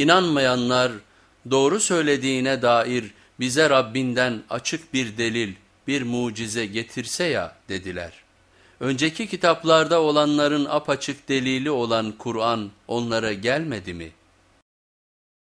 İnanmayanlar doğru söylediğine dair bize Rabbinden açık bir delil, bir mucize getirse ya dediler. Önceki kitaplarda olanların apaçık delili olan Kur'an onlara gelmedi mi?''